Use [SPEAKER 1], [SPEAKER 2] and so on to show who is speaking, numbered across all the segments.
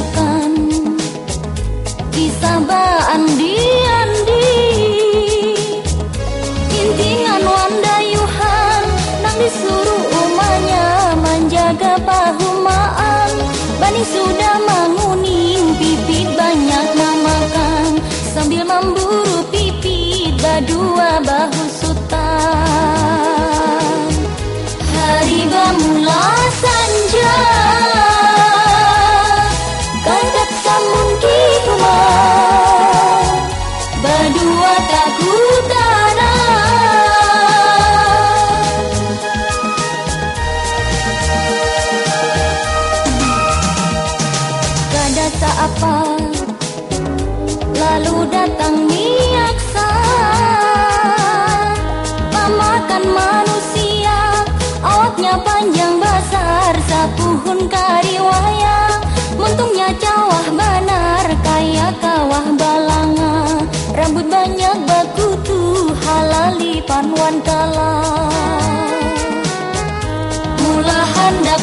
[SPEAKER 1] rayakan Kisah Andi Andi Intingan Wanda Yuhan Nang disuruh umanya menjaga pahumaan. Bani sudah menguning pipit banyak memakan Sambil memburu pipit badua bahu sultan Hari bamula sanja apa Lalu datang miaksa Memakan manusia Awaknya panjang besar. Sapuhun kariwaya Muntungnya cawah banar Kaya kawah balanga Rambut banyak bakutu Halali panwan kala. Mula hendak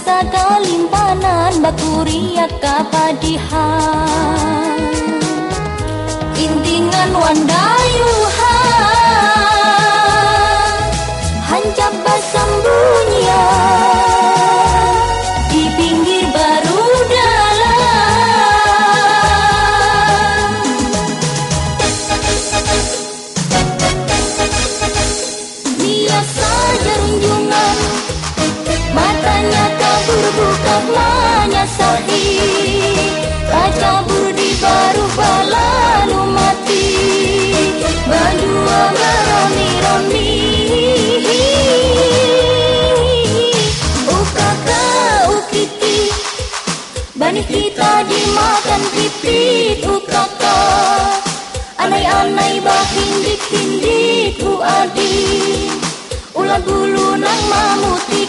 [SPEAKER 1] raksasa kalimpanan bakuriak kapadihan intingan wandayuhan Bani kita dimakan pipit Ukaka Anai-anai bahindik-hindik Uadi Ulat bulu nang mamuti